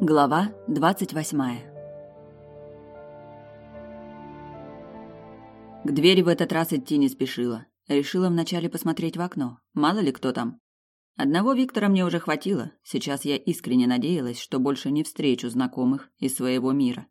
Глава двадцать восьмая К двери в этот раз идти не спешила. Решила вначале посмотреть в окно. Мало ли кто там. Одного Виктора мне уже хватило. Сейчас я искренне надеялась, что больше не встречу знакомых из своего мира.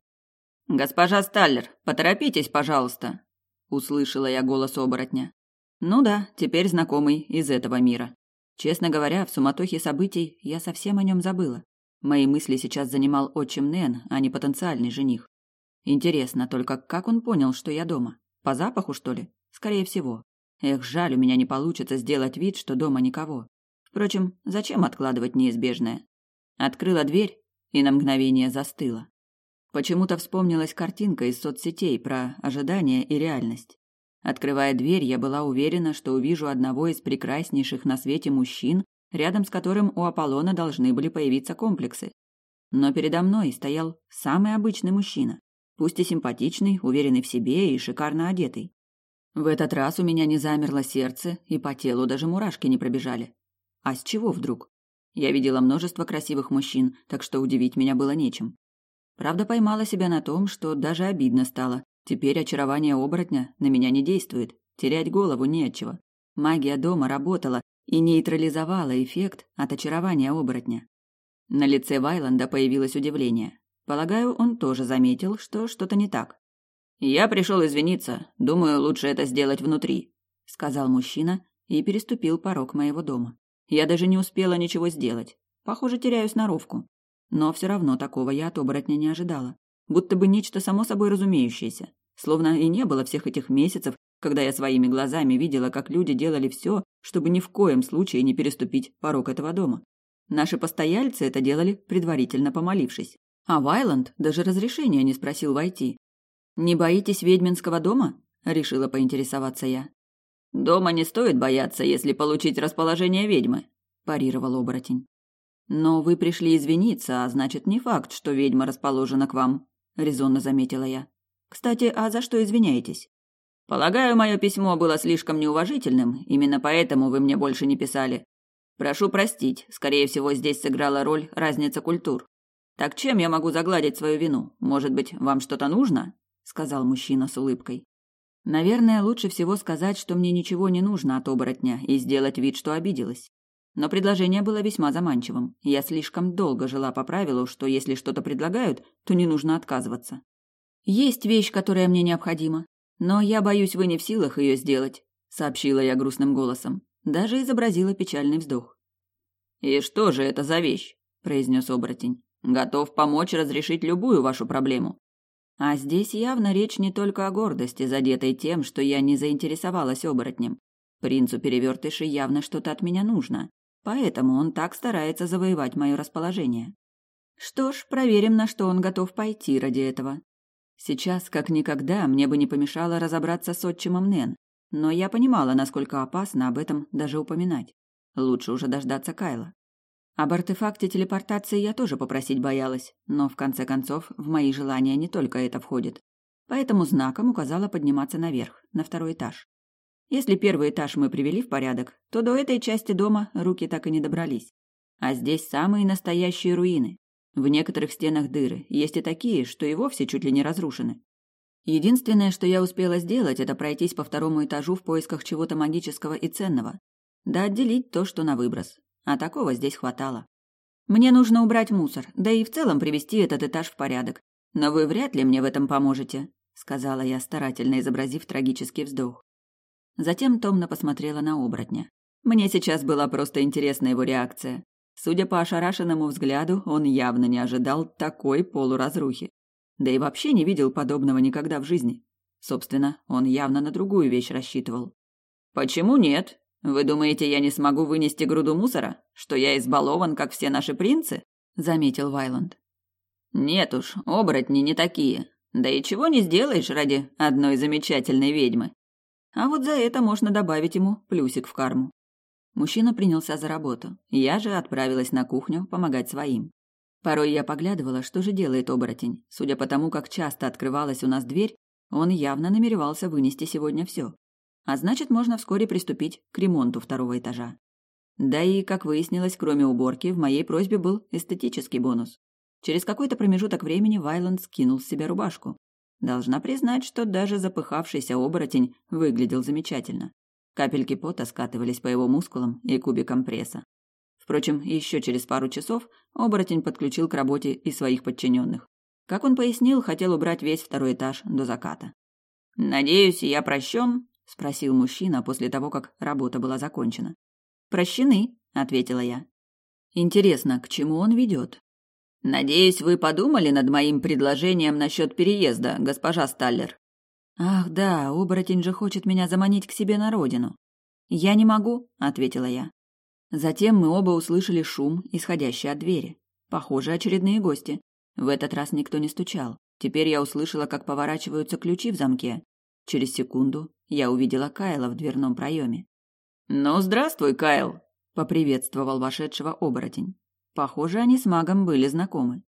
«Госпожа Сталлер, поторопитесь, пожалуйста!» Услышала я голос оборотня. Ну да, теперь знакомый из этого мира. Честно говоря, в суматохе событий я совсем о нем забыла. Мои мысли сейчас занимал отчим Нэн, а не потенциальный жених. Интересно только, как он понял, что я дома? По запаху, что ли? Скорее всего. Эх, жаль, у меня не получится сделать вид, что дома никого. Впрочем, зачем откладывать неизбежное? Открыла дверь и на мгновение застыла. Почему-то вспомнилась картинка из соцсетей про ожидание и реальность. Открывая дверь, я была уверена, что увижу одного из прекраснейших на свете мужчин, рядом с которым у Аполлона должны были появиться комплексы. Но передо мной стоял самый обычный мужчина, пусть и симпатичный, уверенный в себе и шикарно одетый. В этот раз у меня не замерло сердце, и по телу даже мурашки не пробежали. А с чего вдруг? Я видела множество красивых мужчин, так что удивить меня было нечем. Правда, поймала себя на том, что даже обидно стало. Теперь очарование оборотня на меня не действует, терять голову не от чего. Магия дома работала, и нейтрализовала эффект от очарования оборотня. На лице Вайланда появилось удивление. Полагаю, он тоже заметил, что что-то не так. «Я пришел извиниться. Думаю, лучше это сделать внутри», — сказал мужчина и переступил порог моего дома. Я даже не успела ничего сделать. Похоже, теряю сноровку. Но все равно такого я от оборотня не ожидала. Будто бы нечто само собой разумеющееся. Словно и не было всех этих месяцев, когда я своими глазами видела, как люди делали все, чтобы ни в коем случае не переступить порог этого дома. Наши постояльцы это делали, предварительно помолившись. А Вайланд даже разрешения не спросил войти. «Не боитесь ведьминского дома?» – решила поинтересоваться я. «Дома не стоит бояться, если получить расположение ведьмы», – парировал оборотень. «Но вы пришли извиниться, а значит, не факт, что ведьма расположена к вам», – резонно заметила я. «Кстати, а за что извиняетесь?» Полагаю, мое письмо было слишком неуважительным, именно поэтому вы мне больше не писали. Прошу простить, скорее всего, здесь сыграла роль разница культур. Так чем я могу загладить свою вину? Может быть, вам что-то нужно? сказал мужчина с улыбкой. Наверное, лучше всего сказать, что мне ничего не нужно от оборотня и сделать вид, что обиделась. Но предложение было весьма заманчивым. Я слишком долго жила по правилу, что если что-то предлагают, то не нужно отказываться. Есть вещь, которая мне необходима, но я боюсь, вы не в силах ее сделать, сообщила я грустным голосом. Даже изобразила печальный вздох. И что же это за вещь? произнес оборотень. Готов помочь разрешить любую вашу проблему. А здесь явно речь не только о гордости, задетой тем, что я не заинтересовалась оборотнем. Принцу перевертыши явно что-то от меня нужно, поэтому он так старается завоевать мое расположение. Что ж, проверим, на что он готов пойти ради этого. Сейчас, как никогда, мне бы не помешало разобраться с отчимом Нэн, но я понимала, насколько опасно об этом даже упоминать. Лучше уже дождаться Кайла. Об артефакте телепортации я тоже попросить боялась, но в конце концов в мои желания не только это входит. Поэтому знаком указала подниматься наверх, на второй этаж. Если первый этаж мы привели в порядок, то до этой части дома руки так и не добрались. А здесь самые настоящие руины. В некоторых стенах дыры, есть и такие, что и вовсе чуть ли не разрушены. Единственное, что я успела сделать, это пройтись по второму этажу в поисках чего-то магического и ценного. Да отделить то, что на выброс. А такого здесь хватало. Мне нужно убрать мусор, да и в целом привести этот этаж в порядок. Но вы вряд ли мне в этом поможете, сказала я, старательно изобразив трагический вздох. Затем томно посмотрела на оборотня. Мне сейчас была просто интересна его реакция. Судя по ошарашенному взгляду, он явно не ожидал такой полуразрухи. Да и вообще не видел подобного никогда в жизни. Собственно, он явно на другую вещь рассчитывал. «Почему нет? Вы думаете, я не смогу вынести груду мусора? Что я избалован, как все наши принцы?» – заметил Вайланд. «Нет уж, оборотни не такие. Да и чего не сделаешь ради одной замечательной ведьмы. А вот за это можно добавить ему плюсик в карму. Мужчина принялся за работу. Я же отправилась на кухню помогать своим. Порой я поглядывала, что же делает оборотень. Судя по тому, как часто открывалась у нас дверь, он явно намеревался вынести сегодня все. А значит, можно вскоре приступить к ремонту второго этажа. Да и, как выяснилось, кроме уборки, в моей просьбе был эстетический бонус. Через какой-то промежуток времени Вайланд скинул с себя рубашку. Должна признать, что даже запыхавшийся оборотень выглядел замечательно. Капельки пота скатывались по его мускулам и кубикам пресса. Впрочем, еще через пару часов оборотень подключил к работе и своих подчиненных. Как он пояснил, хотел убрать весь второй этаж до заката. «Надеюсь, я прощен?» – спросил мужчина после того, как работа была закончена. «Прощены», – ответила я. «Интересно, к чему он ведет?» «Надеюсь, вы подумали над моим предложением насчет переезда, госпожа Сталлер?» «Ах да, оборотень же хочет меня заманить к себе на родину». «Я не могу», – ответила я. Затем мы оба услышали шум, исходящий от двери. Похоже, очередные гости. В этот раз никто не стучал. Теперь я услышала, как поворачиваются ключи в замке. Через секунду я увидела Кайла в дверном проеме. «Ну, здравствуй, Кайл!» — поприветствовал вошедшего оборотень. Похоже, они с магом были знакомы.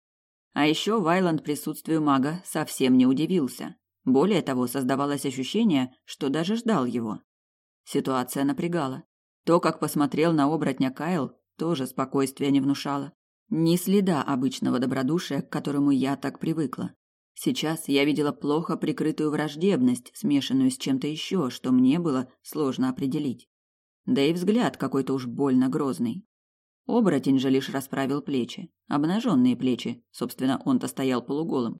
А еще Вайланд присутствию мага совсем не удивился. Более того, создавалось ощущение, что даже ждал его. Ситуация напрягала. То, как посмотрел на оборотня Кайл, тоже спокойствия не внушало. Ни следа обычного добродушия, к которому я так привыкла. Сейчас я видела плохо прикрытую враждебность, смешанную с чем-то еще, что мне было сложно определить. Да и взгляд какой-то уж больно грозный. Оборотень же лишь расправил плечи, обнаженные плечи, собственно, он-то стоял полуголым.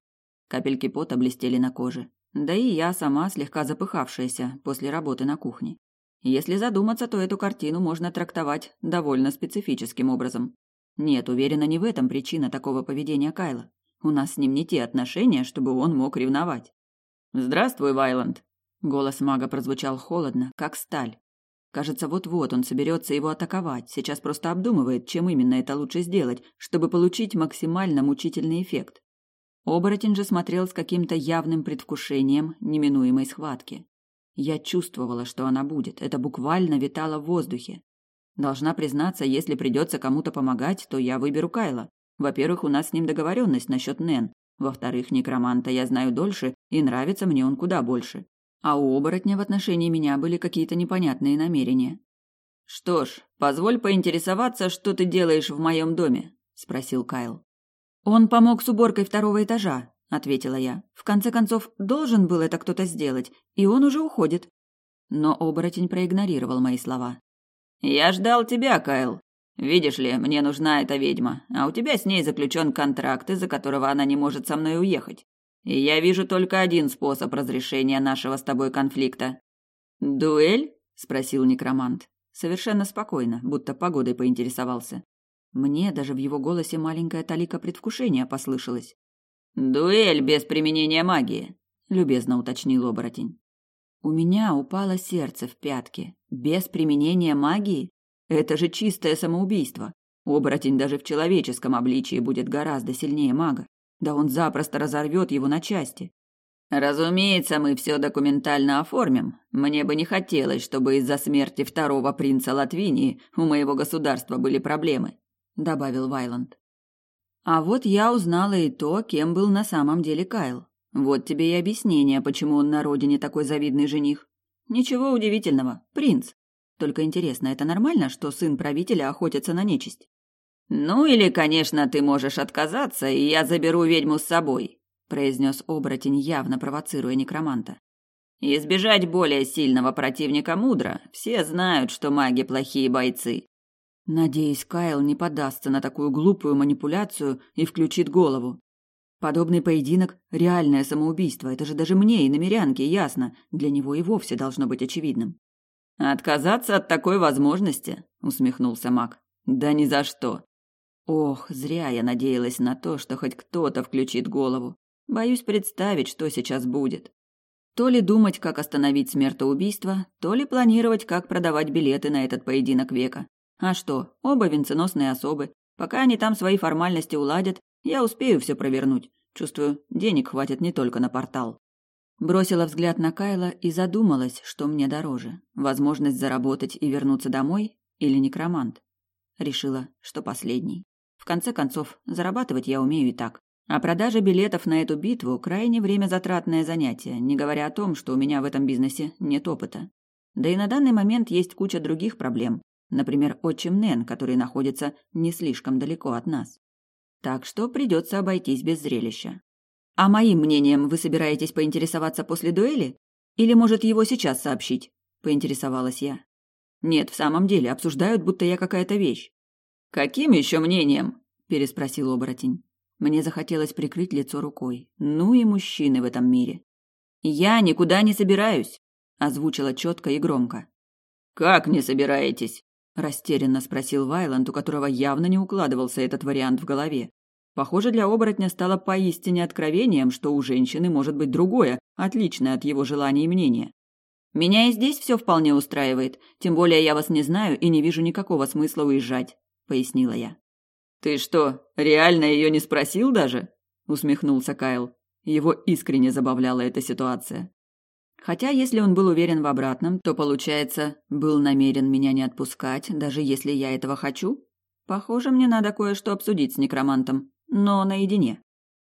Капельки пота блестели на коже. Да и я сама слегка запыхавшаяся после работы на кухне. Если задуматься, то эту картину можно трактовать довольно специфическим образом. Нет, уверена, не в этом причина такого поведения Кайла. У нас с ним не те отношения, чтобы он мог ревновать. «Здравствуй, Вайланд!» Голос мага прозвучал холодно, как сталь. Кажется, вот-вот он соберется его атаковать, сейчас просто обдумывает, чем именно это лучше сделать, чтобы получить максимально мучительный эффект. Оборотень же смотрел с каким-то явным предвкушением неминуемой схватки. Я чувствовала, что она будет, это буквально витало в воздухе. Должна признаться, если придется кому-то помогать, то я выберу Кайла. Во-первых, у нас с ним договоренность насчет Нэн. Во-вторых, некроманта я знаю дольше, и нравится мне он куда больше. А у оборотня в отношении меня были какие-то непонятные намерения. «Что ж, позволь поинтересоваться, что ты делаешь в моем доме?» – спросил Кайл. «Он помог с уборкой второго этажа», – ответила я. «В конце концов, должен был это кто-то сделать, и он уже уходит». Но оборотень проигнорировал мои слова. «Я ждал тебя, Кайл. Видишь ли, мне нужна эта ведьма, а у тебя с ней заключен контракт, из-за которого она не может со мной уехать. И я вижу только один способ разрешения нашего с тобой конфликта». «Дуэль?» – спросил некромант. Совершенно спокойно, будто погодой поинтересовался. Мне даже в его голосе маленькая талика предвкушения послышалась. «Дуэль без применения магии», – любезно уточнил оборотень. У меня упало сердце в пятки. Без применения магии? Это же чистое самоубийство. Оборотень даже в человеческом обличии будет гораздо сильнее мага. Да он запросто разорвет его на части. Разумеется, мы все документально оформим. Мне бы не хотелось, чтобы из-за смерти второго принца Латвинии у моего государства были проблемы, добавил Вайланд. А вот я узнала и то, кем был на самом деле Кайл. Вот тебе и объяснение, почему он на родине такой завидный жених. Ничего удивительного, принц. Только интересно, это нормально, что сын правителя охотится на нечисть? Ну или, конечно, ты можешь отказаться, и я заберу ведьму с собой, произнес оборотень, явно провоцируя некроманта. Избежать более сильного противника мудро. Все знают, что маги плохие бойцы. Надеюсь, Кайл не поддастся на такую глупую манипуляцию и включит голову. Подобный поединок – реальное самоубийство. Это же даже мне и намерянке ясно. Для него и вовсе должно быть очевидным. «Отказаться от такой возможности?» – усмехнулся маг. «Да ни за что». Ох, зря я надеялась на то, что хоть кто-то включит голову. Боюсь представить, что сейчас будет. То ли думать, как остановить смертоубийство, то ли планировать, как продавать билеты на этот поединок века. А что, оба венценосные особы. Пока они там свои формальности уладят, я успею все провернуть. Чувствую, денег хватит не только на портал. Бросила взгляд на Кайла и задумалась, что мне дороже: возможность заработать и вернуться домой или некромант. Решила, что последний. В конце концов, зарабатывать я умею и так. А продажа билетов на эту битву крайне время затратное занятие, не говоря о том, что у меня в этом бизнесе нет опыта. Да и на данный момент есть куча других проблем, например, отчим Нэн, который находится не слишком далеко от нас. Так что придется обойтись без зрелища. А моим мнением вы собираетесь поинтересоваться после дуэли? Или, может, его сейчас сообщить? Поинтересовалась я. Нет, в самом деле, обсуждают, будто я какая-то вещь. Каким еще мнением? Переспросил оборотень. Мне захотелось прикрыть лицо рукой. Ну и мужчины в этом мире. Я никуда не собираюсь, озвучила четко и громко. Как не собираетесь? Растерянно спросил Вайланд, у которого явно не укладывался этот вариант в голове. Похоже, для оборотня стало поистине откровением, что у женщины может быть другое, отличное от его желаний и мнения. Меня и здесь все вполне устраивает, тем более я вас не знаю и не вижу никакого смысла уезжать, пояснила я. Ты что, реально ее не спросил даже? усмехнулся Кайл. Его искренне забавляла эта ситуация. Хотя, если он был уверен в обратном, то, получается, был намерен меня не отпускать, даже если я этого хочу? Похоже, мне надо кое-что обсудить с некромантом, но наедине.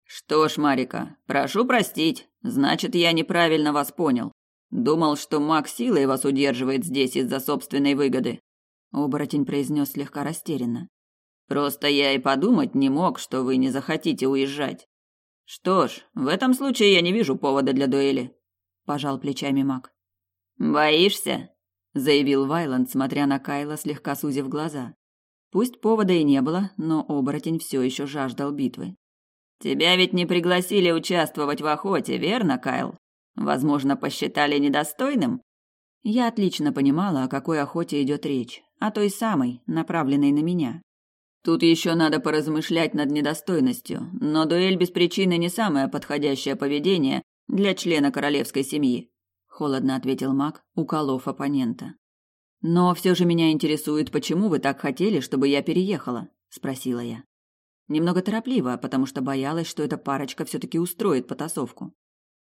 Что ж, Марика, прошу простить, значит, я неправильно вас понял. Думал, что маг силой вас удерживает здесь из-за собственной выгоды. Оборотень произнес слегка растерянно. Просто я и подумать не мог, что вы не захотите уезжать. Что ж, в этом случае я не вижу повода для дуэли пожал плечами маг. Боишься? заявил Вайланд, смотря на Кайла, слегка сузив глаза. Пусть повода и не было, но оборотень все еще жаждал битвы. Тебя ведь не пригласили участвовать в охоте, верно, Кайл? Возможно, посчитали недостойным? Я отлично понимала, о какой охоте идет речь, о той самой, направленной на меня. Тут еще надо поразмышлять над недостойностью, но дуэль без причины не самое подходящее поведение для члена королевской семьи, холодно ответил Мак, уколов оппонента. Но все же меня интересует, почему вы так хотели, чтобы я переехала, спросила я. Немного торопливо, потому что боялась, что эта парочка все таки устроит потасовку.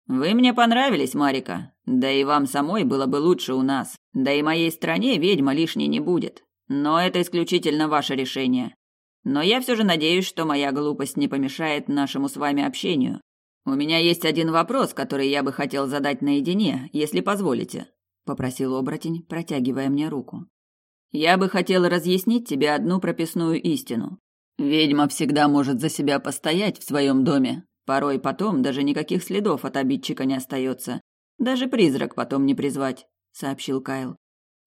Вы мне понравились, Марика. Да и вам самой было бы лучше у нас. Да и моей стране ведьма лишней не будет. Но это исключительно ваше решение. Но я все же надеюсь, что моя глупость не помешает нашему с вами общению, «У меня есть один вопрос, который я бы хотел задать наедине, если позволите», — попросил оборотень, протягивая мне руку. «Я бы хотел разъяснить тебе одну прописную истину. Ведьма всегда может за себя постоять в своем доме. Порой потом даже никаких следов от обидчика не остается. Даже призрак потом не призвать», — сообщил Кайл.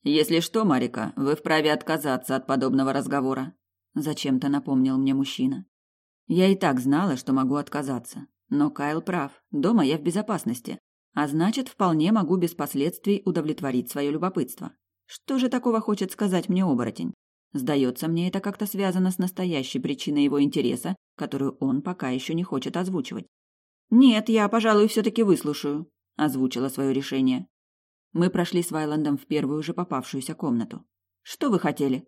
«Если что, Марика, вы вправе отказаться от подобного разговора», — зачем-то напомнил мне мужчина. Я и так знала, что могу отказаться. Но Кайл прав. Дома я в безопасности. А значит, вполне могу без последствий удовлетворить свое любопытство. Что же такого хочет сказать мне оборотень? Сдается мне, это как-то связано с настоящей причиной его интереса, которую он пока еще не хочет озвучивать. «Нет, я, пожалуй, все-таки выслушаю», — озвучила свое решение. Мы прошли с Вайландом в первую же попавшуюся комнату. «Что вы хотели?»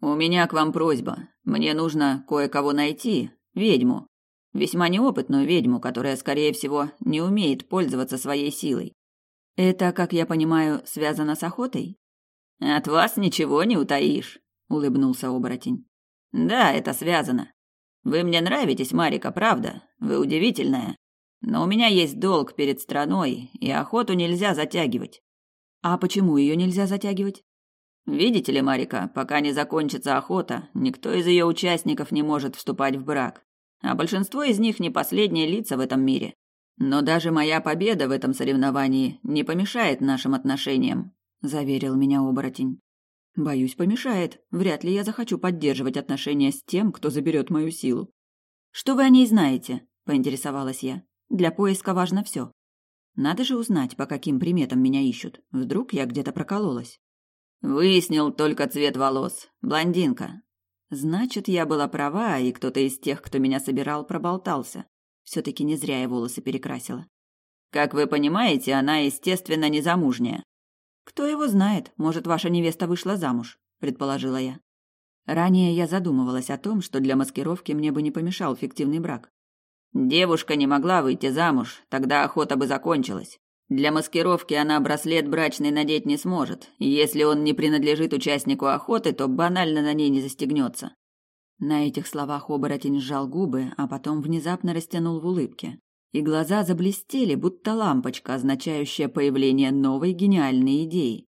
«У меня к вам просьба. Мне нужно кое-кого найти, ведьму, Весьма неопытную ведьму, которая, скорее всего, не умеет пользоваться своей силой. Это, как я понимаю, связано с охотой? От вас ничего не утаишь, улыбнулся оборотень. Да, это связано. Вы мне нравитесь, Марика, правда? Вы удивительная. Но у меня есть долг перед страной, и охоту нельзя затягивать. А почему ее нельзя затягивать? Видите ли, Марика, пока не закончится охота, никто из ее участников не может вступать в брак а большинство из них не последние лица в этом мире. Но даже моя победа в этом соревновании не помешает нашим отношениям, заверил меня оборотень. Боюсь, помешает. Вряд ли я захочу поддерживать отношения с тем, кто заберет мою силу. Что вы о ней знаете? поинтересовалась я. Для поиска важно все. Надо же узнать, по каким приметам меня ищут. Вдруг я где-то прокололась. Выяснил только цвет волос. Блондинка. Значит, я была права, и кто-то из тех, кто меня собирал, проболтался. Все-таки не зря я волосы перекрасила. Как вы понимаете, она, естественно, не замужняя. Кто его знает, может, ваша невеста вышла замуж, предположила я. Ранее я задумывалась о том, что для маскировки мне бы не помешал фиктивный брак. Девушка не могла выйти замуж, тогда охота бы закончилась. Для маскировки она браслет брачный надеть не сможет. Если он не принадлежит участнику охоты, то банально на ней не застегнется. На этих словах оборотень сжал губы, а потом внезапно растянул в улыбке. И глаза заблестели, будто лампочка, означающая появление новой гениальной идеи.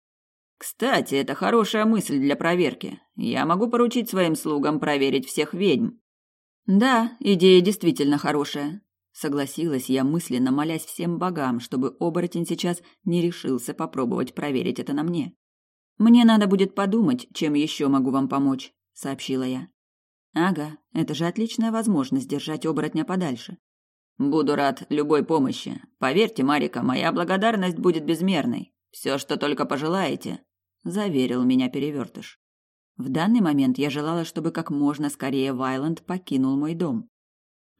Кстати, это хорошая мысль для проверки. Я могу поручить своим слугам проверить всех ведьм. Да, идея действительно хорошая. Согласилась я мысленно, молясь всем богам, чтобы оборотень сейчас не решился попробовать проверить это на мне. «Мне надо будет подумать, чем еще могу вам помочь», — сообщила я. «Ага, это же отличная возможность держать оборотня подальше. Буду рад любой помощи. Поверьте, Марика, моя благодарность будет безмерной. Все, что только пожелаете, заверил меня перевертыш. В данный момент я желала, чтобы как можно скорее Вайланд покинул мой дом.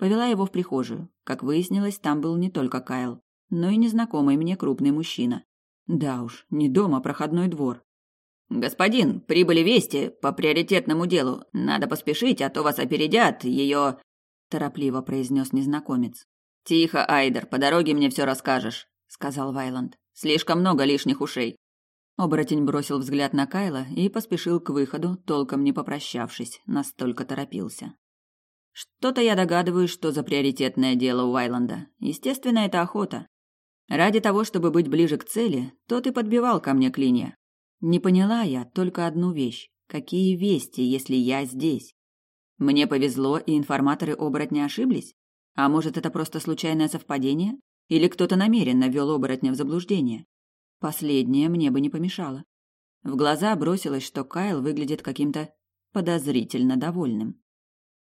Повела его в прихожую. Как выяснилось, там был не только Кайл, но и незнакомый мне крупный мужчина. Да уж, не дом, а проходной двор. «Господин, прибыли вести по приоритетному делу. Надо поспешить, а то вас опередят. Ее...» торопливо произнес незнакомец. Тихо, Айдер, по дороге мне все расскажешь, сказал Вайланд. Слишком много лишних ушей. Оборотень бросил взгляд на Кайла и поспешил к выходу, толком не попрощавшись, настолько торопился. Что-то я догадываюсь, что за приоритетное дело у Вайланда. Естественно, это охота. Ради того, чтобы быть ближе к цели, тот и подбивал ко мне клинья. Не поняла я только одну вещь. Какие вести, если я здесь? Мне повезло, и информаторы оборотня ошиблись? А может, это просто случайное совпадение? Или кто-то намеренно ввел оборотня в заблуждение? Последнее мне бы не помешало. В глаза бросилось, что Кайл выглядит каким-то подозрительно довольным.